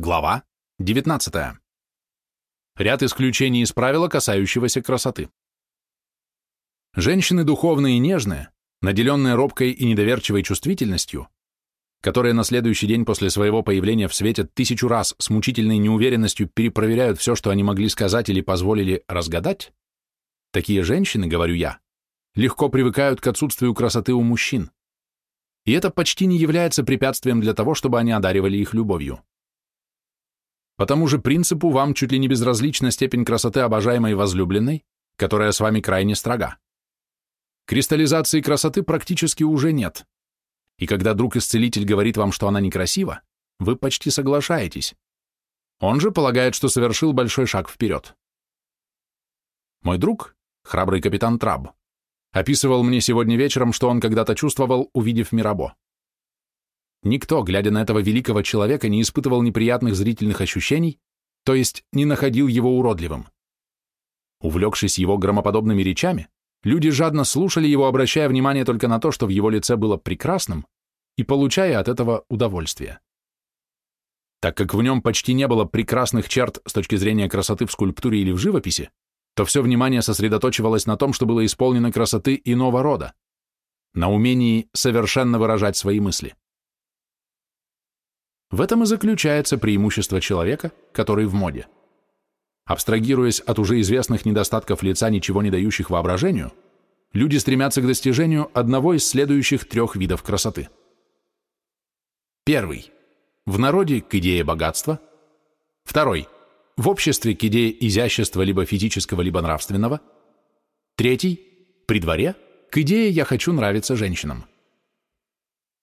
Глава 19. Ряд исключений из правила, касающегося красоты. Женщины духовные и нежные, наделенные робкой и недоверчивой чувствительностью, которые на следующий день после своего появления в свете тысячу раз с мучительной неуверенностью перепроверяют все, что они могли сказать или позволили разгадать, такие женщины, говорю я, легко привыкают к отсутствию красоты у мужчин. И это почти не является препятствием для того, чтобы они одаривали их любовью. По тому же принципу вам чуть ли не безразлична степень красоты обожаемой возлюбленной, которая с вами крайне строга. Кристаллизации красоты практически уже нет. И когда друг-исцелитель говорит вам, что она некрасива, вы почти соглашаетесь. Он же полагает, что совершил большой шаг вперед. Мой друг, храбрый капитан Траб, описывал мне сегодня вечером, что он когда-то чувствовал, увидев Мирабо. Никто, глядя на этого великого человека, не испытывал неприятных зрительных ощущений, то есть не находил его уродливым. Увлекшись его громоподобными речами, люди жадно слушали его, обращая внимание только на то, что в его лице было прекрасным, и получая от этого удовольствие. Так как в нем почти не было прекрасных черт с точки зрения красоты в скульптуре или в живописи, то все внимание сосредоточивалось на том, что было исполнено красоты иного рода, на умении совершенно выражать свои мысли. В этом и заключается преимущество человека, который в моде. Абстрагируясь от уже известных недостатков лица, ничего не дающих воображению, люди стремятся к достижению одного из следующих трех видов красоты. Первый. В народе к идее богатства. Второй. В обществе к идее изящества либо физического, либо нравственного. Третий. При дворе к идее «я хочу нравиться женщинам».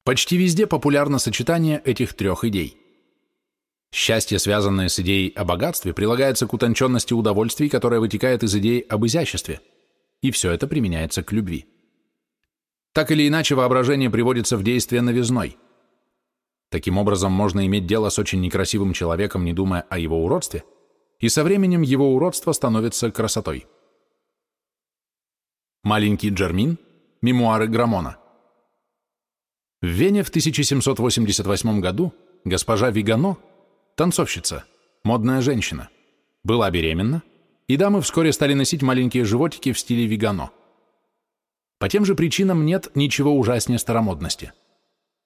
Почти везде популярно сочетание этих трех идей. Счастье, связанное с идеей о богатстве, прилагается к утонченности удовольствий, которая вытекает из идеи об изяществе, и все это применяется к любви. Так или иначе, воображение приводится в действие новизной. Таким образом, можно иметь дело с очень некрасивым человеком, не думая о его уродстве, и со временем его уродство становится красотой. Маленький Джермин, мемуары Грамона – в Вене в 1788 году госпожа Вигано, танцовщица, модная женщина, была беременна, и дамы вскоре стали носить маленькие животики в стиле Вигано. По тем же причинам нет ничего ужаснее старомодности.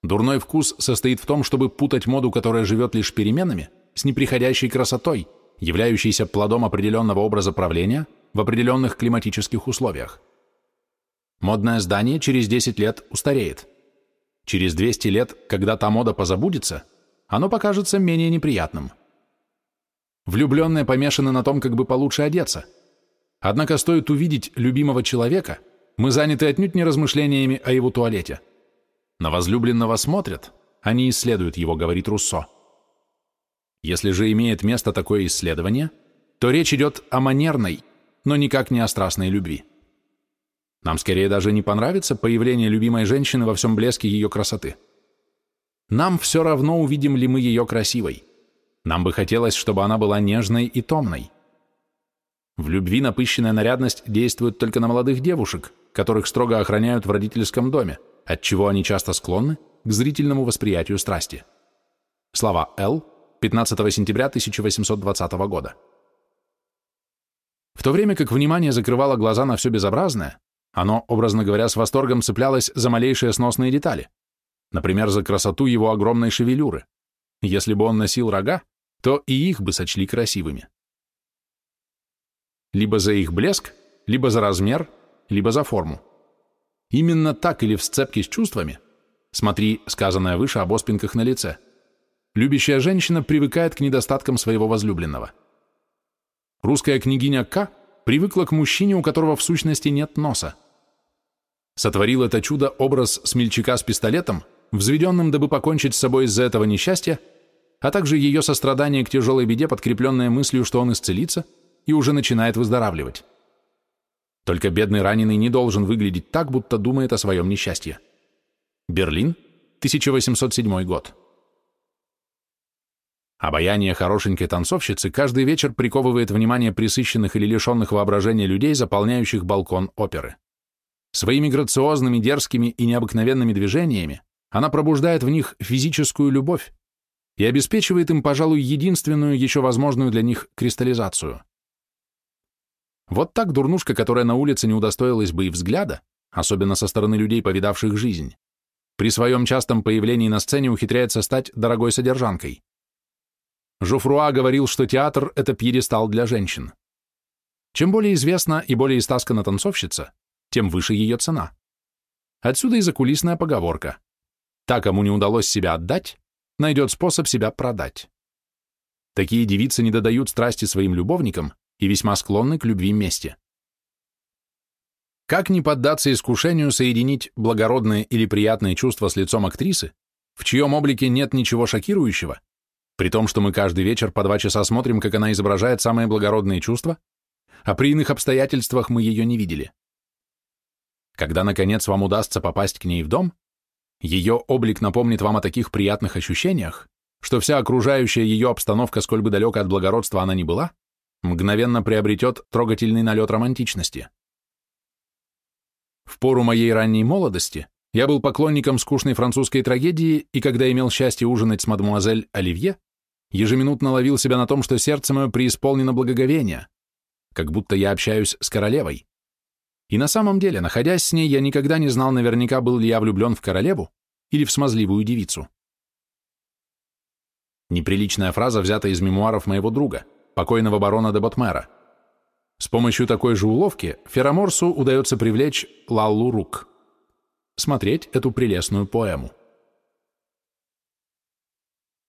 Дурной вкус состоит в том, чтобы путать моду, которая живет лишь переменами, с неприходящей красотой, являющейся плодом определенного образа правления в определенных климатических условиях. Модное здание через 10 лет устареет. Через 200 лет, когда та мода позабудется, оно покажется менее неприятным. Влюбленные помешаны на том, как бы получше одеться. Однако стоит увидеть любимого человека, мы заняты отнюдь не размышлениями о его туалете. На возлюбленного смотрят, а не исследуют его, говорит Руссо. Если же имеет место такое исследование, то речь идет о манерной, но никак не о страстной любви. Нам скорее даже не понравится появление любимой женщины во всем блеске ее красоты. Нам все равно, увидим ли мы ее красивой. Нам бы хотелось, чтобы она была нежной и томной. В любви напыщенная нарядность действует только на молодых девушек, которых строго охраняют в родительском доме, отчего они часто склонны к зрительному восприятию страсти. Слова Л. 15 сентября 1820 года. В то время как внимание закрывало глаза на все безобразное, оно, образно говоря, с восторгом цеплялось за малейшие сносные детали, например, за красоту его огромной шевелюры. Если бы он носил рога, то и их бы сочли красивыми. Либо за их блеск, либо за размер, либо за форму. Именно так или в сцепке с чувствами, смотри сказанное выше об оспинках на лице, любящая женщина привыкает к недостаткам своего возлюбленного. Русская княгиня К привыкла к мужчине, у которого в сущности нет носа. Сотворил это чудо образ смельчака с пистолетом, взведенным, дабы покончить с собой из-за этого несчастья, а также ее сострадание к тяжелой беде, подкрепленное мыслью, что он исцелится и уже начинает выздоравливать. Только бедный раненый не должен выглядеть так, будто думает о своем несчастье. Берлин, 1807 год. Обаяние хорошенькой танцовщицы каждый вечер приковывает внимание присыщенных или лишенных воображения людей, заполняющих балкон оперы. Своими грациозными, дерзкими и необыкновенными движениями она пробуждает в них физическую любовь и обеспечивает им, пожалуй, единственную еще возможную для них кристаллизацию. Вот так дурнушка, которая на улице не удостоилась бы и взгляда, особенно со стороны людей, повидавших жизнь, при своем частом появлении на сцене ухитряется стать дорогой содержанкой. Жофруа говорил, что театр – это пьедестал для женщин. Чем более известна и более истаскана танцовщица, тем выше ее цена. Отсюда и закулисная поговорка. Та, кому не удалось себя отдать, найдет способ себя продать. Такие девицы не додают страсти своим любовникам и весьма склонны к любви мести. Как не поддаться искушению соединить благородные или приятные чувства с лицом актрисы, в чьем облике нет ничего шокирующего, при том, что мы каждый вечер по два часа смотрим, как она изображает самые благородные чувства, а при иных обстоятельствах мы ее не видели. Когда, наконец, вам удастся попасть к ней в дом, ее облик напомнит вам о таких приятных ощущениях, что вся окружающая ее обстановка, сколь бы далека от благородства она ни была, мгновенно приобретет трогательный налет романтичности. В пору моей ранней молодости я был поклонником скучной французской трагедии, и когда имел счастье ужинать с мадемуазель Оливье, ежеминутно ловил себя на том, что сердце мое преисполнено благоговения, как будто я общаюсь с королевой. И на самом деле, находясь с ней, я никогда не знал наверняка, был ли я влюблен в королеву или в смазливую девицу. Неприличная фраза взята из мемуаров моего друга, покойного барона де Ботмера. С помощью такой же уловки Фероморсу удается привлечь Лаллу Рук. Смотреть эту прелестную поэму.